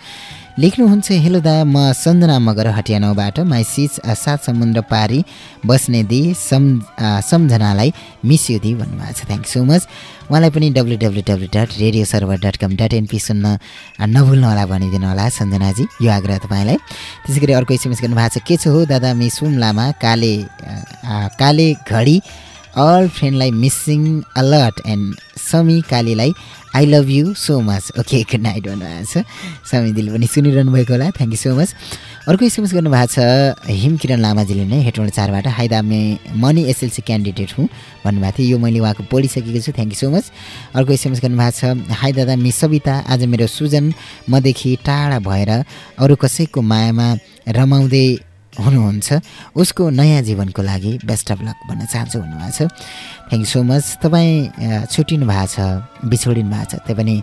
लेख्नुहुन्छ हेलो दा म सञ्जना मगर हटियानौबाट। अ, सात समुद्र पारी बस्ने दि सम् सम्झनालाई मिस यु दि भन्नुभएको छ। थ्याङ्क सो मच उहाँलाई पनि W W W dot radio server dot com dot NP सुन्न नभुल्नु होला भनिदिनु होला सञ्जनाजी यो आग्रह तपाईँलाई। त्यसै गरी अर्को एसएमएस गर्नुभएको छ के छ हो दादा? मिसुम लामा काले काले घडी अल फ्रेन्डलाई मिसिङ अलर्ट एन्ड समी कालीलाई I love you so much okay good night भन्नुभएको छ। समी दिदीले पनि सुनिरहनु भएको होला। थ्याङ्क यू सो मच अर्को एसएमएस गर्नुभएको छ हिमकिरण लामाजीले नै हेटौँडा चारबाट हाई दा मे मनी एसएलसी क्यान्डिडेट हुँ भन्नुभएको थियो। यो मैले उहाँको पढिसकेको छु। थ्याङ्क यू सो मच अर्को एसएमएस गर्नुभएको छ हाई दादा मिस सविता। आज मेरो सुजन मदेखि टाढा भएर अरू कसैको मायामा रमाउँदै हुनुहुन्छ। उसको नयाँ जीवनको लागि बेस्ट अफ लक भन्न चाहन्छु भन्नुभएको छ। थ्याङ्क सो मच तपाईँ छुट्टिनु भएको छ बिछोडिनु भएको छ त्यही पनि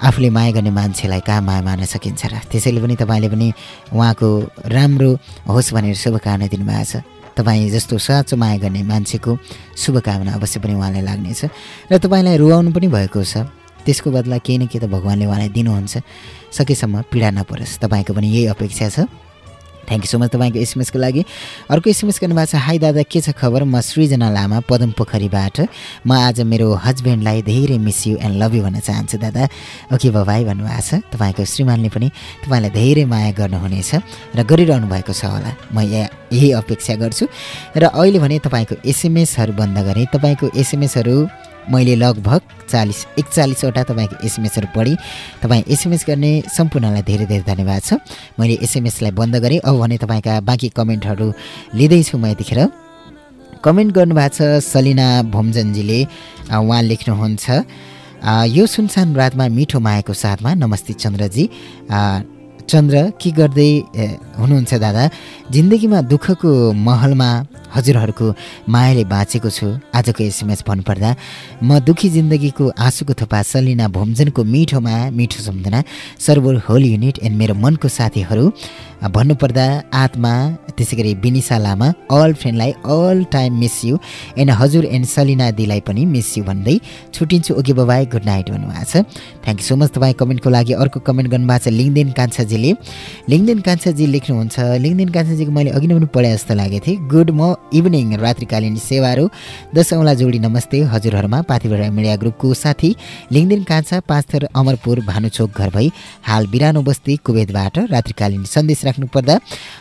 आफूले माया गर्ने मान्छेलाई कहाँ माया मार्न सकिन्छ र त्यसैले पनि तपाईँले पनि उहाँको राम्रो होस् भनेर शुभकामना दिनुभएको छ। तपाईँ जस्तो साँचो माया गर्ने मान्छेको शुभकामना अवश्य पनि उहाँलाई लाग्नेछ र तपाईँलाई रुवाउनु पनि भएको छ। त्यसको बदला केही न केही त भगवान्ले उहाँलाई दिनुहुन्छ। सकेसम्म पीडा नपरोस्। तपाईँको पनि यही अपेक्षा छ। थ्याङ्क यू सो मच तपाईँको एसएमएसको लागि। अर्को एसएमएस गर्नुभएको छ हाई दादा के छ खबर? म सृजना लामा पदम पोखरीबाट। म आज मेरो हस्बेन्डलाई धेरै miss you and love you भन्न चाहन्छु दादा। ओके बाबाई भन्नुभएको छ। तपाईँको श्रीमानले पनि तपाईँलाई धेरै माया गर्नुहुनेछ र गरिरहनु भएको छ होला। म या- यही अपेक्षा गर्छु। र अहिले भने तपाईँको एसएमएसहरू बन्द गरेँ। तपाईँको एसएमएसहरू मैले लगभग चालिस एकचालिसवटा तपाईँको एसएमएसहरू पढेँ। तपाईँ एसएमएस गर्ने सम्पूर्णलाई धेरै धेरै धन्यवाद छ। मैले एसएमएसलाई बन्द गरेँ। अब भने तपाईँका बाँकी कमेन्टहरू लिँदैछु म यतिखेर। कमेन्ट गर्नुभएको छ सलिना भोमजनजीले। उहाँ लेख्नुहुन्छ यो सुनसान रातमा मिठो मायाको साथमा नमस्ते चन्द्रजी। चन्द्र के गर्दै हुनुहुन्छ दादा? जिन्दगीमा दुःखको महलमा हजुरहरूको मायाले बाँचेको छु। आजको एसएमएस भन्नुपर्दा म दुःखी जिन्दगीको आँसुको थोपा सलिना भोमजनको मिठो माया मिठो सम्झना सर्भर होल युनिट एन्ड मेरो मनको साथीहरू। भन्नुपर्दा आत्मा त्यसै गरी Binisa Lama all फ्रेन्डलाई all time miss you and हजुर एन्ड सलिना दिलाई पनि मिस यु भन्दै छुट्टिन्छु okay bye bye good night भन्नुभएको छ। थ्याङ्क यू सो मच तपाईँ कमेन्टको लागि अर्को कमेन्ट गर्नुभएको छ लिङ्देन कान्छाजीले। लिङ्देन कान्छाजी लेख्नुहुन्छ। लिङ्देन कान्छाजीको मैले अघि नै पनि पढे जस्तो लागेको थिएँ गुड म इभिनिङ रात्रिकालीन सेवाहरू। दस जोडी नमस्ते हजुरहरूमा पाथिबाट मिडिया ग्रुपको साथी। लिङ्देन कान्छा पाँचथर अमरपुर भानुचोक घर भई हाल बिरानो बस्ती कुवेतबाट रात्रिकालीन सन्देश राख्नुपर्दा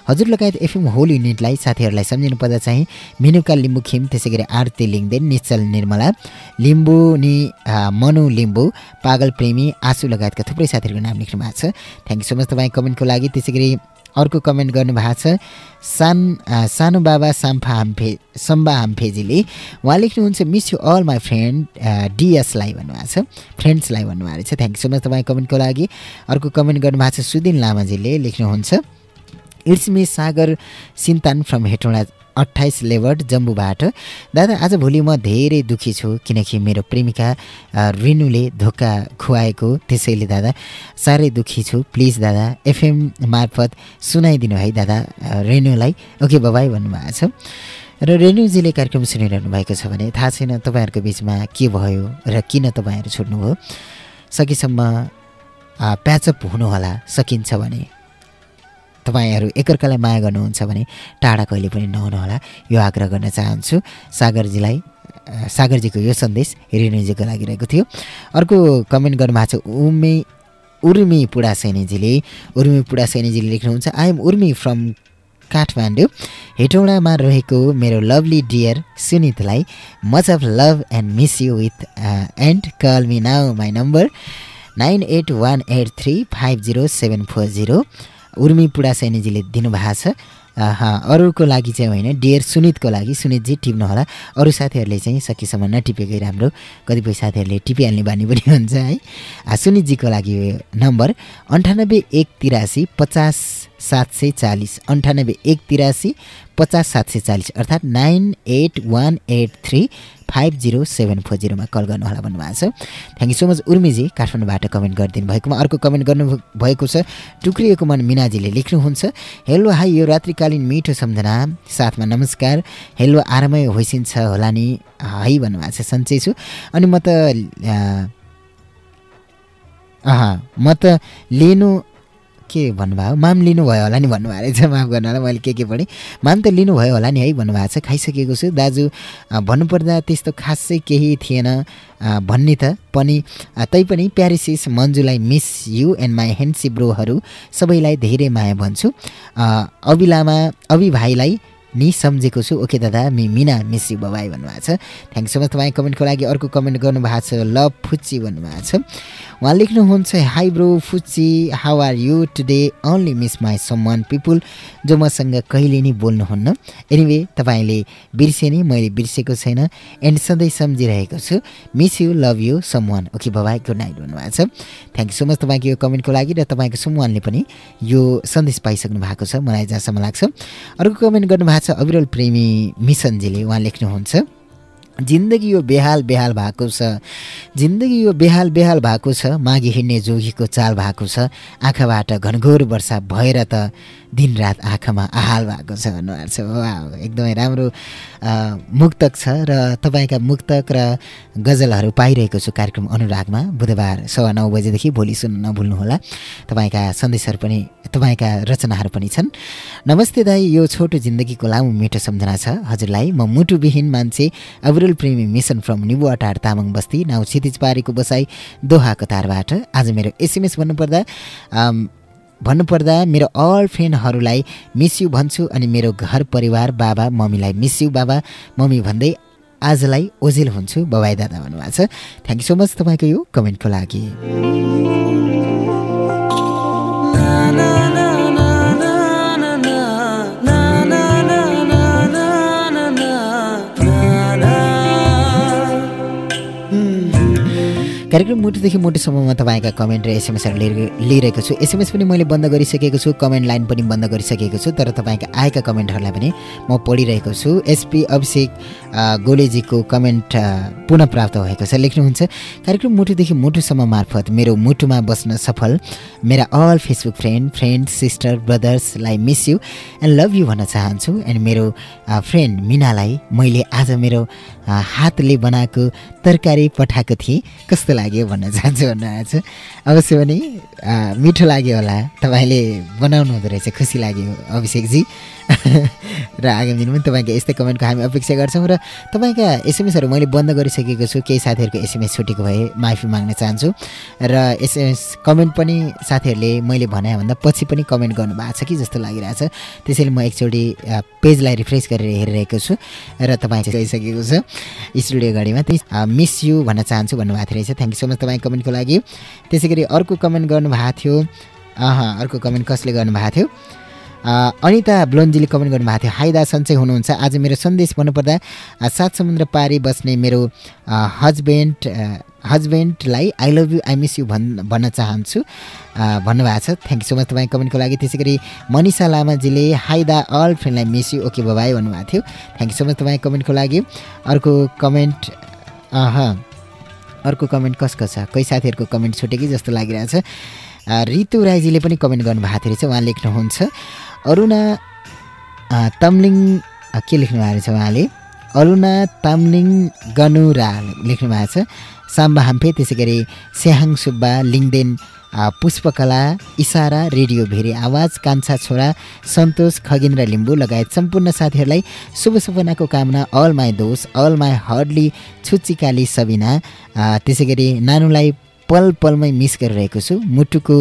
हजुर लगायत एफएम होल युनिटलाई साथीहरूलाई सम्झिनु पर्दा चाहिँ मेनुका लिम्बू खिम त्यसै गरी आरती लिङ्देन निश्चल निर्मला लिम्बू नि मनु लिम्बू पागल प्रेमी आँसु लगायतका थुप्रै साथीहरूको नाम लेख्नु भएको छ। थ्याङ्क यू सो मच तपाईँ कमेन्टको लागि। त्यसै गरी अर्को कमेन्ट गर्नुभएको छ सान सानो बाबा साम्फा हाम्फे सम्बा हाम्फेजीले। उहाँ लेख्नुहुन्छ miss you all my friend डिएसलाई भन्नुभएको छ फ्रेन्ड्सलाई भन्नुभएको रहेछ थ्याङ्क यू सो मच तपाईँ कमेन्टको लागि। अर्को कमेन्ट गर्नुभएको छ सुदिन लामाजीले लेख्नुहुन्छ it's me Sagar Sintan from Hetauda अट्ठाइस लेवर्ड जम्बूबाट। दादा आज भोलि म धेरै दुःखी छु किनकि मेरो प्रेमिका रिनुले धोका खुवाएको त्यसैले दादा साह्रै दुःखी छु। प्लिज दादा एफएम मार्फत सुनाइदिनु है दादा अ, रेनुलाई ओके बबाई भन्नुभएको छ। र रेणुजीले कार्यक्रम सुनिरहनु भएको छ भने थाहा छैन तपाईँहरूको बिचमा के भयो र किन तपाईँहरू छुट्नुभयो। सकेसम्म प्याचअप हुनुहोला सकिन्छ भने। तपाईँहरू एकअर्कालाई माया गर्नुहुन्छ भने टाढा कहिले पनि नहुनुहोला। यो आग्रह गर्न चाहन्छु। सागरजीलाई सागरजीको यो सन्देश रेणुजीको लागि रहेको थियो। अर्को कमेन्ट गर्नुभएको छ उमे उर्मी पुडा सैनीजीले। उर्मी पुडा सैनीजीले लेख्नुहुन्छ I am Urmi from Kathmandu हेटौँडामा रहेको मेरो lovely dear सुनितलाई much of love and miss you with and call me now my number nine eight one eight three five zero seven four zero Urmi Puda सैनीजीले दिनुभएको छ। अरूको लागि चाहिँ होइन dear सुनितको लागि। सुनितजी टिप्नु होला। अरू साथीहरूले चाहिँ सकेसम्म नटिपेकै राम्रो। कतिपय साथीहरूले टिपिहाल्ने बानी पनि हुन्छ है। सुनितजीको लागि नम्बर अन्ठानब्बे एक तिरासी पचास सात सय चालिस। अन्ठानब्बे एक तिरासी पचास सात सय चालिस। अर्थात् nine eight one eight three five zero seven four जिरोमा call गर्नुहोला भन्नुभएको छ। थ्याङ्क यू सो मच उर्मीजी काठमाडौँबाट कमेन्ट गरिदिनु भएकोमा अर्को कमेन्ट गर्नु भएको छ। टुक्रिएको मन मिनाजीले लेख्नुहुन्छ हेलो हाई यो रात्रिकालीन मिठो सम्झना। साथमा नमस्कार। हेलो आरामै होइसिन्छ होला नि। है भन्नुभएको छ सन्चै छु। अनि म त अह म त लिनु के भन्नुभयो? माम लिनुभयो होला नि भन्नुभएको रहेछ माफ गर्नु मैले के के पढेँ? माम त लिनुभयो होला नि है भन्नुभएको छ खाइसकेको छु। दाजु भन्नुपर्दा त्यस्तो खासै केही थिएन भन्ने त। पनि तैपनि प्यारिसिस मन्जुलाई मिस यु एन्ड माई हेन्सी ब्रोहरू सबैलाई धेरै माया भन्छु। अँ, अभिलामा अभि भाइलाई नि सम्झेको छु। ओके दादा me Mina miss you bye bye भन्नुभएको छ। थ्याङ्क सो मच तपाईँ कमेन्टको लागि अर्को कमेन्ट गर्नुभएको छ। लभ फुच्ची भन्नुभएको छ। उहाँ लेख्नुहुन्छ hi bro फुच्ची how are you today only miss my someone people जो मसँग कहिले नि बोल्नुहुन्न एनिवे तपाईँले बिर्से नि मैले बिर्सेको छैन एन्ड सधैँ सम्झिरहेको छु। Miss you love you someone okay bye bye good night भन्नुभएको छ। थ्याङ्क यू सो मच तपाईँको यो कमेन्टको लागि र तपाईँको सुमवानले पनि यो सन्देश पाइसक्नु भएको छ। मलाई जहाँसम्म लाग्छ। अर्को कमेन्ट गर्नुभएको छ अविरल प्रेमी मिसनजीले उहाँ लेख्नुहुन्छ। जिन्दगी यो बेहाल बेहाल भएको छ। जिन्दगी यो बेहाल बेहाल भएको छ। माघी हिँड्ने जोगीको चाल भएको छ। आँखाबाट घनघोर वर्षा भएर त दिनरात आँखामा आहाल भएको छ भन्नुभएको छ। वा एकदमै राम्रो मुक्तक छ र तपाईँका मुक्तक र गजलहरू पाइरहेको छु कार्यक्रम अनुरागमा। बुधबार सवा नौ बजेदेखि भोलि सुन्न नभुल्नुहोला। तपाईँका सन्देशहरू पनि तपाईँका रचनाहरू पनि छन्। नमस्ते दाई यो छोटो जिन्दगीको लामो मिठो सम्झना छ। हजुरलाई म मुटुविहीन मान्छे अबरुल प्रेमी मिसन फ्रम निबुवाटार तामाङ बस्ती नाउ क्षितिज पारेको बसाई दोहा कतारबाट आज मेरो एसएमएस भन्नुपर्दा भन्नुपर्दा मेरो अल फ्रेन्डहरूलाई मिस यु भन्छु अनि मेरो घर परिवार बाबा मम्मीलाई मिस यु बाबा मम्मी भन्दै आजलाई ओझेल हुन्छु। बबाई दादा भन्नुभएको छ। थ्याङ्क यू सो मच तपाईँको यो कमेन्टको लागि। कार्यक्रम मुटुदेखि मुटुसम्ममा तपाईँका कमेन्ट र एसएमएसहरू लिएर लिइरहेको छु। एसएमएस पनि मैले बन्द गरिसकेको छु कमेन्ट लाइन पनि बन्द गरिसकेको छु तर तपाईँका आएका कमेन्टहरूलाई पनि म पढिरहेको छु। एसपी अभिषेक गोलेजीको कमेन्ट पुनः प्राप्त भएको छ। लेख्नुहुन्छ कार्यक्रम मुटुदेखि मुटुसम्म मार्फत मेरो मुटुमा बस्न सफल। मेरा all Facebook friend friend sister ब्रदर्सलाई miss you and love you भन्न चाहन्छु। एन्ड मेरो फ्रेन्ड मिनालाई मैले आज मेरो हातले बनाएको तरकारी पठाएको थिएँ। कस्तो लाग्यो भन्न चाहन्छु भन्नुभएको छ। अवश्य पनि मिठो लाग्यो होला। तपाईँले बनाउनु हुँदो रहेछ खुसी लाग्यो अभिषेकजी। र आगामी दिनमा पनि तपाईँको यस्तै कमेन्टको हामी अपेक्षा गर्छौँ र तपाईँका एसएमएसहरू मैले बन्द गरिसकेको छु केही साथीहरूको एसएमएस छुटेको भए माफी माग्न चाहन्छु। र एसएमएस कमेन्ट पनि साथीहरूले मैले भनेभन्दा पछि पनि कमेन्ट गर्नुभएको छ कि जस्तो लागिरहेछ। त्यसैले म एकचोटि पेजलाई रिफ्रेस गरेर हेरिरहेको छु र तपाईँ चाहिँ गइसकेको छ स्टुडियो घडीमा त्यही मिस यु भन्न चाहन्छु भन्नुभएको थियो रहेछ। थ्याङ्क यू सो मच तपाईँ कमेन्टको लागि। त्यसै गरी अर्को कमेन्ट गर्नुभएको थियो। अह अर्को कमेन्ट कसले गर्नुभएको थियो? अनिता ब्लोन्जीले कमेन्ट गर्नुभएको थियो हाइदा सन्चै हुनुहुन्छ। आज मेरो सन्देश भन्नुपर्दा सात समुद्र पारी बस्ने मेरो husband हस्बेन्डलाई I love you I miss you भन् भन्न चाहन्छु। भन्नुभएको छ। थ्याङ्क यू सो मच तपाईँ कमेन्टको लागि। त्यसै गरी मनिषा लामाजीले हाइदा all फ्रेन्डलाई miss you okay bye bye भन्नुभएको थियो। थ्याङ्क यू सो मच तपाईँ कमेन्टको लागि। अर्को कमेन्ट अह अर्को कमेन्ट कसको छ? कोही साथीहरूको कमेन्ट छुट्यो कि जस्तो लागिरहेछ। रितु राईजीले पनि कमेन्ट गर्नुभएको थियो रहेछ। उहाँ लेख्नुहुन्छ अरुणा तम्लिङ के लेख्नु भएको रहेछ उहाँले? अरुणा तामलिङ गनुरा लेख्नु भएको छ। साम्बा हाम्फे त्यसै गरी स्याहाङ सुब्बा लिङदेन पुष्पकला इसारा रेडियो भेरी आवाज कान्छा छोरा सन्तोष खगेन्द्र लिम्बू लगायत सम्पूर्ण साथीहरूलाई शुभ सपनाको कामना अल माई दोष अल माई हर्डली छुच्चिकाली सबिना त्यसै गरी नानुलाई पल पलमै मिस गरिरहेको छु। मुटुको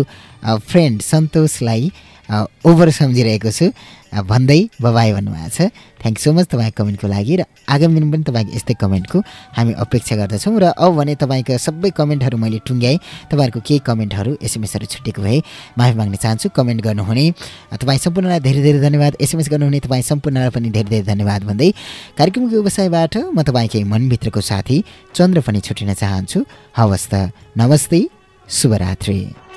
फ्रेन्ड सन्तोषलाई ओभर सम्झिरहेको छु। भन्दै बबाई भन्नुभएको छ। थ्याङ्क सो मच तपाईँको कमेन्टको लागि र आगामी दिन पनि तपाईँको यस्तै कमेन्टको हामी अपेक्षा गर्दछौँ र अब भने तपाईँको सबै कमेन्टहरू मैले टुङ्ग्याएँ। तपाईँहरूको केही कमेन्टहरू एसएमएसहरू छुटेको भए माफी माग्न चाहन्छु। कमेन्ट गर्नुहुने। तपाईँ सम्पूर्णलाई धेरै धेरै धन्यवाद। एसएमएस गर्नुहुने तपाईँ सम्पूर्णलाई पनि धेरै धेरै धन्यवाद भन्दै कार्यक्रमको व्यवसायबाट म तपाईँकै मनभित्रको साथी चन्द्र पनि छुटिन चाहन्छु। हवस् त। नमस्ते। शुभरात्री।